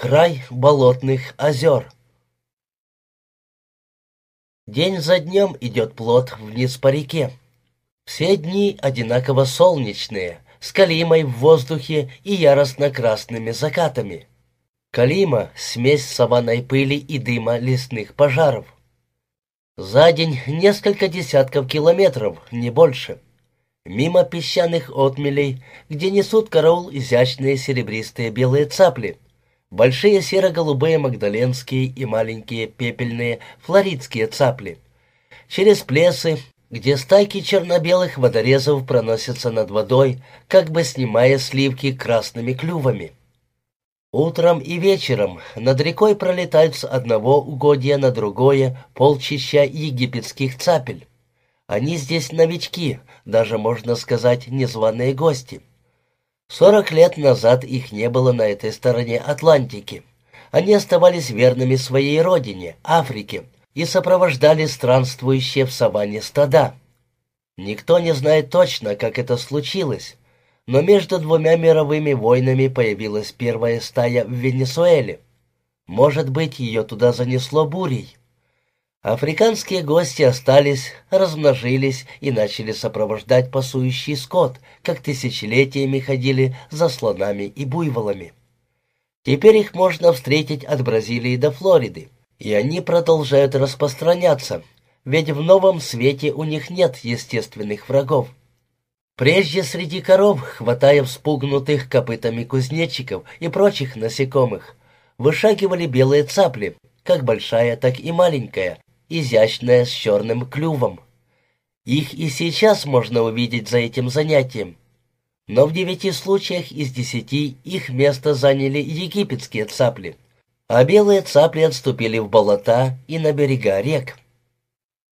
Край болотных озер. День за днем идет плод вниз по реке. Все дни одинаково солнечные, с калимой в воздухе и яростно-красными закатами. Калима — смесь саванной пыли и дыма лесных пожаров. За день несколько десятков километров, не больше. Мимо песчаных отмелей, где несут караул изящные серебристые белые цапли — большие серо-голубые магдаленские и маленькие пепельные флоридские цапли. Через плесы, где стайки черно-белых водорезов проносятся над водой, как бы снимая сливки красными клювами. Утром и вечером над рекой пролетают с одного угодья на другое полчища египетских цапель. Они здесь новички, даже, можно сказать, незваные гости. Сорок лет назад их не было на этой стороне Атлантики. Они оставались верными своей родине, Африке, и сопровождали странствующие в саванне стада. Никто не знает точно, как это случилось, но между двумя мировыми войнами появилась первая стая в Венесуэле. Может быть, ее туда занесло бурей. Африканские гости остались, размножились и начали сопровождать пасующий скот, как тысячелетиями ходили за слонами и буйволами. Теперь их можно встретить от Бразилии до Флориды, и они продолжают распространяться, ведь в новом свете у них нет естественных врагов. Прежде среди коров, хватая вспугнутых копытами кузнечиков и прочих насекомых, вышагивали белые цапли, как большая, так и маленькая, изящная, с черным клювом. Их и сейчас можно увидеть за этим занятием. Но в девяти случаях из десяти их место заняли египетские цапли, а белые цапли отступили в болота и на берега рек.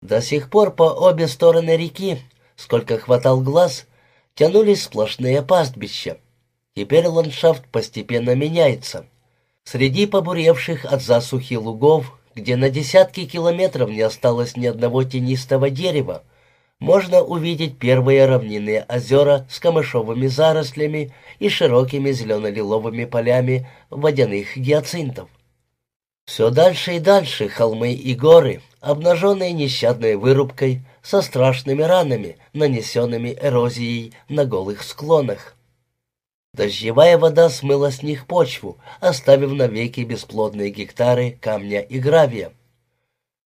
До сих пор по обе стороны реки, сколько хватал глаз, тянулись сплошные пастбища. Теперь ландшафт постепенно меняется. Среди побуревших от засухи лугов где на десятки километров не осталось ни одного тенистого дерева, можно увидеть первые равнинные озера с камышовыми зарослями и широкими зелено-лиловыми полями водяных гиацинтов. Все дальше и дальше холмы и горы, обнаженные нещадной вырубкой, со страшными ранами, нанесенными эрозией на голых склонах. Дождевая вода смыла с них почву, оставив навеки бесплодные гектары камня и гравия.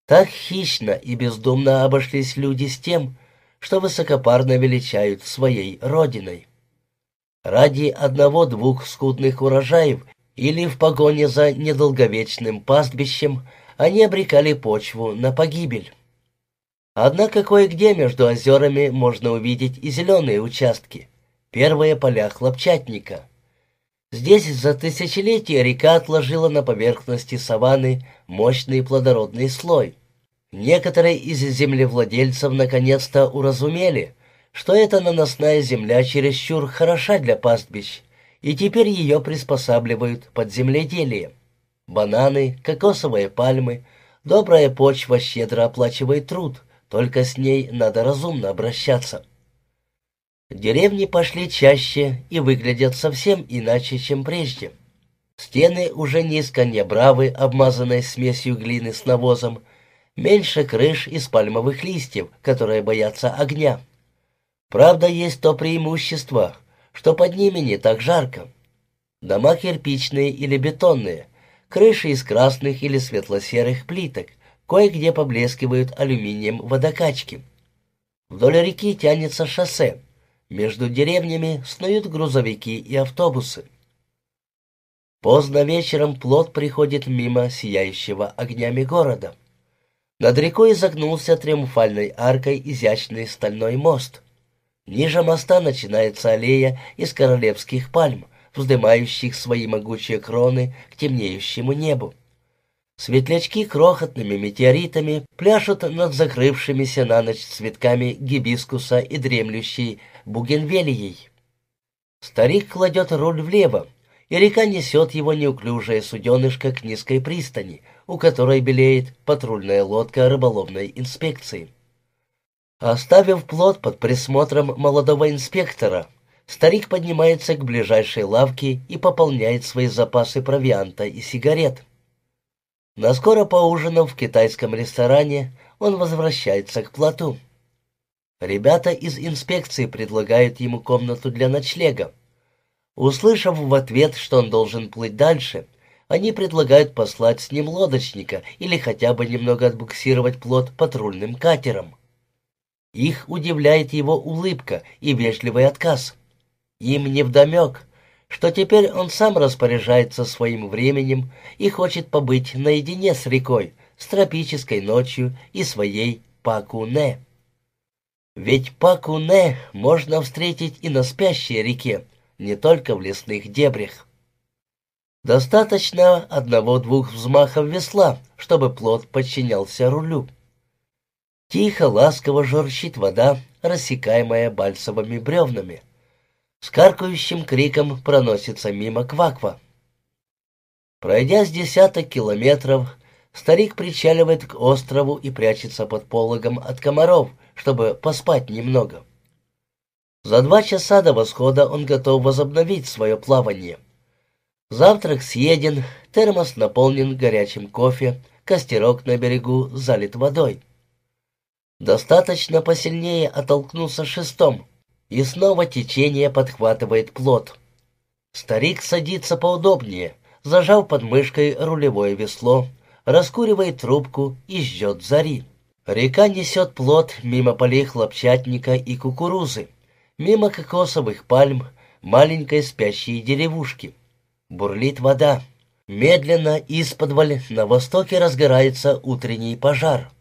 Так хищно и бездумно обошлись люди с тем, что высокопарно величают своей родиной. Ради одного-двух скудных урожаев или в погоне за недолговечным пастбищем они обрекали почву на погибель. Однако кое-где между озерами можно увидеть и зеленые участки первые поля хлопчатника. Здесь за тысячелетия река отложила на поверхности саванны мощный плодородный слой. Некоторые из землевладельцев наконец-то уразумели, что эта наносная земля чересчур хороша для пастбищ, и теперь ее приспосабливают под земледелие. Бананы, кокосовые пальмы, добрая почва щедро оплачивает труд, только с ней надо разумно обращаться. Деревни пошли чаще и выглядят совсем иначе, чем прежде. Стены уже низко не обмазанные смесью глины с навозом, меньше крыш из пальмовых листьев, которые боятся огня. Правда, есть то преимущество, что под ними не так жарко. Дома кирпичные или бетонные, крыши из красных или светло-серых плиток, кое-где поблескивают алюминием водокачки. Вдоль реки тянется шоссе. Между деревнями снуют грузовики и автобусы. Поздно вечером плот приходит мимо сияющего огнями города. Над рекой изогнулся триумфальной аркой изящный стальной мост. Ниже моста начинается аллея из королевских пальм, вздымающих свои могучие кроны к темнеющему небу. Светлячки крохотными метеоритами пляшут над закрывшимися на ночь цветками гибискуса и дремлющей бугенвелией. Старик кладет руль влево, и река несет его неуклюжее суденышко к низкой пристани, у которой белеет патрульная лодка рыболовной инспекции. Оставив плот под присмотром молодого инспектора, старик поднимается к ближайшей лавке и пополняет свои запасы провианта и сигарет. Наскоро поужинав в китайском ресторане, он возвращается к плоту. Ребята из инспекции предлагают ему комнату для ночлега. Услышав в ответ, что он должен плыть дальше, они предлагают послать с ним лодочника или хотя бы немного отбуксировать плот патрульным катером. Их удивляет его улыбка и вежливый отказ. Им невдомек, что теперь он сам распоряжается своим временем и хочет побыть наедине с рекой, с тропической ночью и своей Пакуне. Ведь Пакуне можно встретить и на спящей реке, не только в лесных дебрях. Достаточно одного-двух взмахов весла, чтобы плот подчинялся рулю. Тихо, ласково журчит вода, рассекаемая бальсовыми бревнами. С каркающим криком проносится мимо кваква. Пройдя с десяток километров, старик причаливает к острову и прячется под пологом от комаров, чтобы поспать немного. За два часа до восхода он готов возобновить свое плавание. Завтрак съеден, термос наполнен горячим кофе, костерок на берегу залит водой. Достаточно посильнее оттолкнуться шестом, и снова течение подхватывает плот. Старик садится поудобнее, зажав под мышкой рулевое весло, раскуривает трубку и ждет зари. Река несет плот мимо полей хлопчатника и кукурузы мимо кокосовых пальм, маленькой спящей деревушки. Бурлит вода. Медленно из-под на востоке разгорается утренний пожар.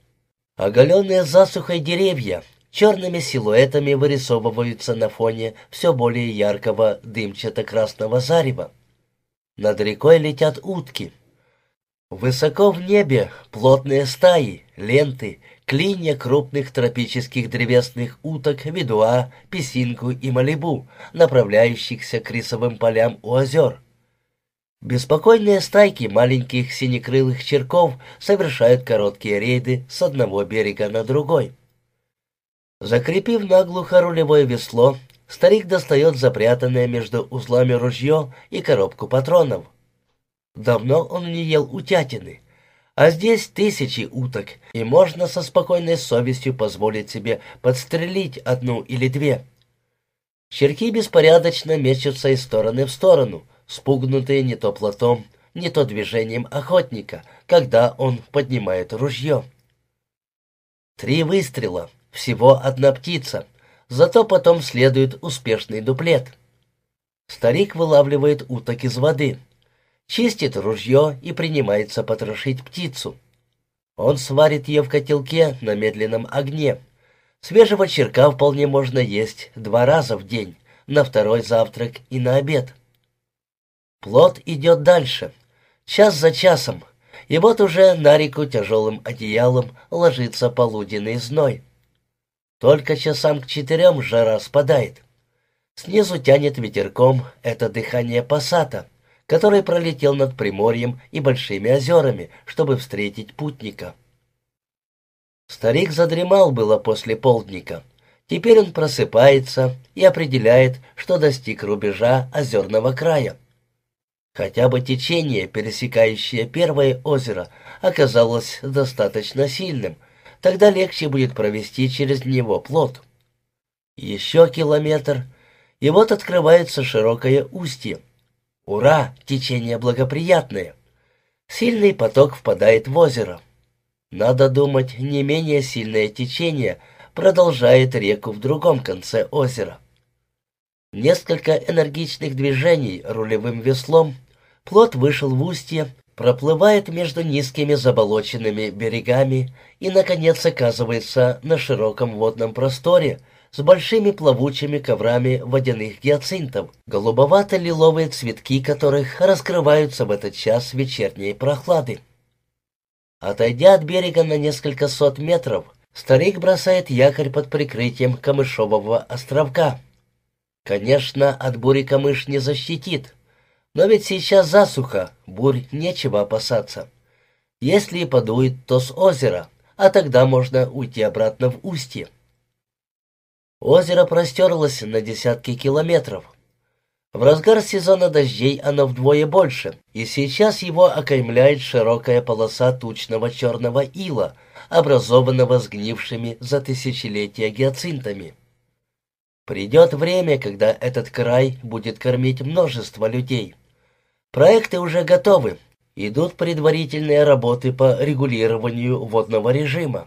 Оголенные засухой деревья черными силуэтами вырисовываются на фоне все более яркого дымчато-красного зарева. Над рекой летят утки. Высоко в небе плотные стаи, ленты, клинья крупных тропических древесных уток ведуа, песинку и малибу, направляющихся к рисовым полям у озер. Беспокойные стайки маленьких синекрылых черков совершают короткие рейды с одного берега на другой. Закрепив наглухо рулевое весло, старик достает запрятанное между узлами ружье и коробку патронов. Давно он не ел утятины, а здесь тысячи уток, и можно со спокойной совестью позволить себе подстрелить одну или две. Черки беспорядочно мечутся из стороны в сторону, спугнутые не то плотом, не то движением охотника, когда он поднимает ружье. Три выстрела, всего одна птица, зато потом следует успешный дуплет. Старик вылавливает уток из воды чистит ружье и принимается потрошить птицу. Он сварит ее в котелке на медленном огне. Свежего черка вполне можно есть два раза в день, на второй завтрак и на обед. Плод идет дальше, час за часом, и вот уже на реку тяжелым одеялом ложится полуденный зной. Только часам к четырем жара спадает. Снизу тянет ветерком это дыхание пассата — который пролетел над Приморьем и Большими озерами, чтобы встретить путника. Старик задремал было после полдника. Теперь он просыпается и определяет, что достиг рубежа озерного края. Хотя бы течение, пересекающее первое озеро, оказалось достаточно сильным, тогда легче будет провести через него плот. Еще километр, и вот открывается широкое устье. Ура! Течение благоприятное. Сильный поток впадает в озеро. Надо думать, не менее сильное течение продолжает реку в другом конце озера. Несколько энергичных движений рулевым веслом, плот вышел в устье, проплывает между низкими заболоченными берегами и, наконец, оказывается на широком водном просторе, с большими плавучими коврами водяных гиацинтов, голубовато-лиловые цветки которых раскрываются в этот час вечерней прохлады. Отойдя от берега на несколько сот метров, старик бросает якорь под прикрытием камышового островка. Конечно, от бури камыш не защитит, но ведь сейчас засуха, бурь нечего опасаться. Если и подует, то с озера, а тогда можно уйти обратно в устье. Озеро простерлось на десятки километров. В разгар сезона дождей оно вдвое больше, и сейчас его окаймляет широкая полоса тучного черного ила, образованного сгнившими за тысячелетия гиацинтами. Придет время, когда этот край будет кормить множество людей. Проекты уже готовы, идут предварительные работы по регулированию водного режима.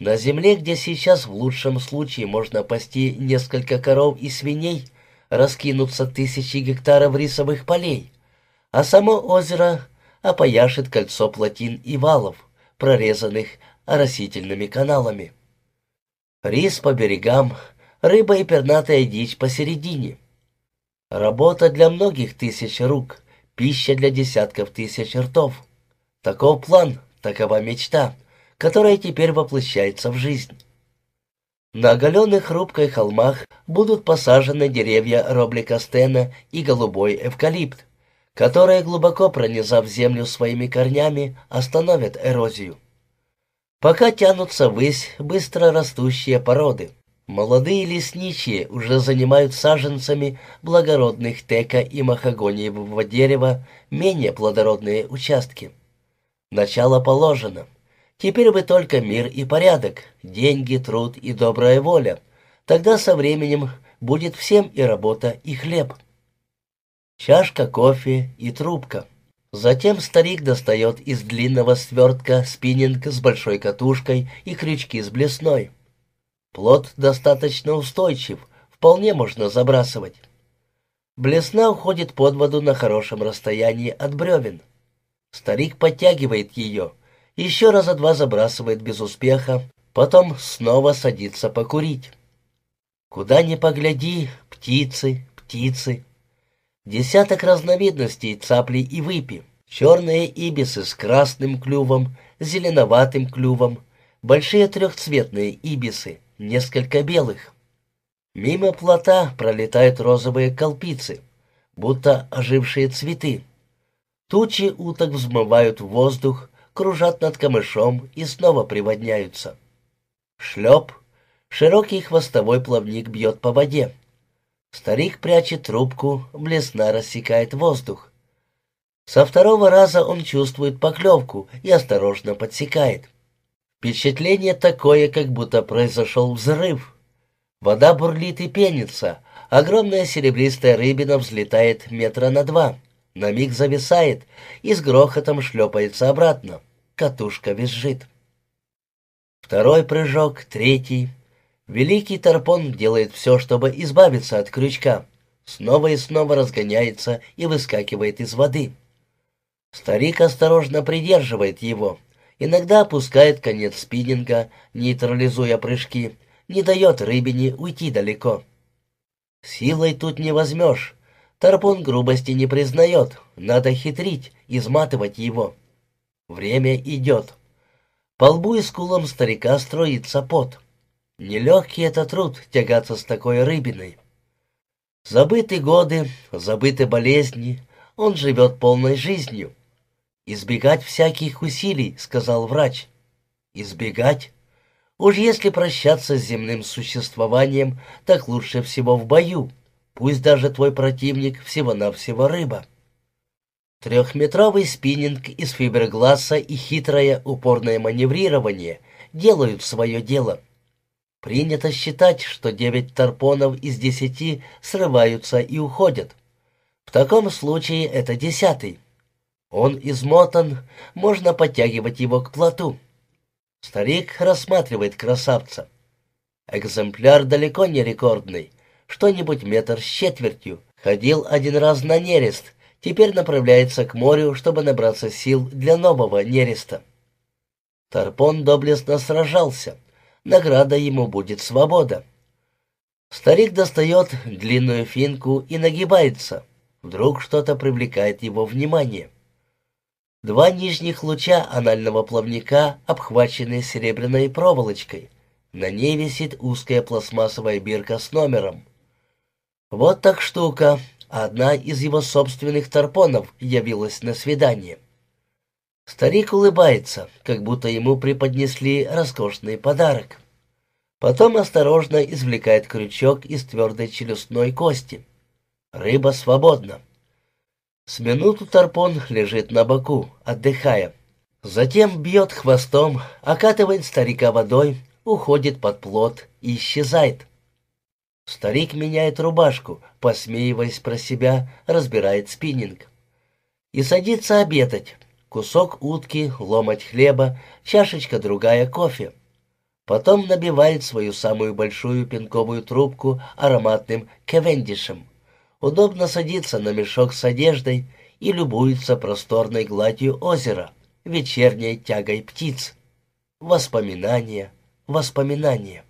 На земле, где сейчас в лучшем случае можно пасти несколько коров и свиней, раскинутся тысячи гектаров рисовых полей, а само озеро опояшет кольцо плотин и валов, прорезанных оросительными каналами. Рис по берегам, рыба и пернатая дичь посередине. Работа для многих тысяч рук, пища для десятков тысяч ртов. Таков план, такова мечта — которая теперь воплощается в жизнь. На оголенных хрупкой холмах будут посажены деревья робликостена и голубой эвкалипт, которые, глубоко пронизав землю своими корнями, остановят эрозию. Пока тянутся ввысь быстро растущие породы. Молодые лесничие уже занимают саженцами благородных тека и махагониевого дерева менее плодородные участки. Начало положено. Теперь бы только мир и порядок, деньги, труд и добрая воля. Тогда со временем будет всем и работа, и хлеб. Чашка кофе и трубка. Затем старик достает из длинного свертка спиннинг с большой катушкой и крючки с блесной. Плод достаточно устойчив, вполне можно забрасывать. Блесна уходит под воду на хорошем расстоянии от бревен. Старик подтягивает ее, еще раза два забрасывает без успеха, потом снова садится покурить. Куда ни погляди, птицы, птицы. Десяток разновидностей цапли и выпи. Черные ибисы с красным клювом, зеленоватым клювом, большие трехцветные ибисы, несколько белых. Мимо плота пролетают розовые колпицы, будто ожившие цветы. Тучи уток взмывают в воздух, кружат над камышом и снова приводняются. Шлеп. Широкий хвостовой плавник бьет по воде. Старик прячет трубку, блесна рассекает воздух. Со второго раза он чувствует поклевку и осторожно подсекает. Впечатление такое, как будто произошел взрыв. Вода бурлит и пенится, огромная серебристая рыбина взлетает метра на два, на миг зависает и с грохотом шлепается обратно катушка визжит. Второй прыжок, третий. Великий Тарпон делает все, чтобы избавиться от крючка. Снова и снова разгоняется и выскакивает из воды. Старик осторожно придерживает его. Иногда опускает конец спиннинга, нейтрализуя прыжки, не дает рыбине уйти далеко. Силой тут не возьмешь. Тарпон грубости не признает, надо хитрить, изматывать его. Время идет. По лбу и скулам старика строится пот. Нелегкий это труд тягаться с такой рыбиной. Забыты годы, забыты болезни, он живет полной жизнью. «Избегать всяких усилий», — сказал врач. «Избегать? Уж если прощаться с земным существованием, так лучше всего в бою, пусть даже твой противник всего-навсего рыба». Трехметровый спиннинг из фиброгласса и хитрое упорное маневрирование делают свое дело. Принято считать, что девять тарпонов из десяти срываются и уходят. В таком случае это десятый. Он измотан, можно подтягивать его к плоту. Старик рассматривает красавца. Экземпляр далеко не рекордный, что-нибудь метр с четвертью. Ходил один раз на нерест — теперь направляется к морю, чтобы набраться сил для нового нереста. Тарпон доблестно сражался. Награда ему будет свобода. Старик достает длинную финку и нагибается. Вдруг что-то привлекает его внимание. Два нижних луча анального плавника обхвачены серебряной проволочкой. На ней висит узкая пластмассовая бирка с номером. Вот так штука, Одна из его собственных тарпонов явилась на свидание. Старик улыбается, как будто ему преподнесли роскошный подарок. Потом осторожно извлекает крючок из твердой челюстной кости. Рыба свободна. С минуту Тарпон лежит на боку, отдыхая. Затем бьет хвостом, окатывает старика водой, уходит под плот и исчезает. Старик меняет рубашку, посмеиваясь про себя, разбирает спиннинг. И садится обедать. Кусок утки, ломоть хлеба, чашечка другая кофе. Потом набивает свою самую большую пинковую трубку ароматным кевендишем. Удобно садится на мешок с одеждой и любуется просторной гладью озера, вечерней тягой птиц. Воспоминания, воспоминания.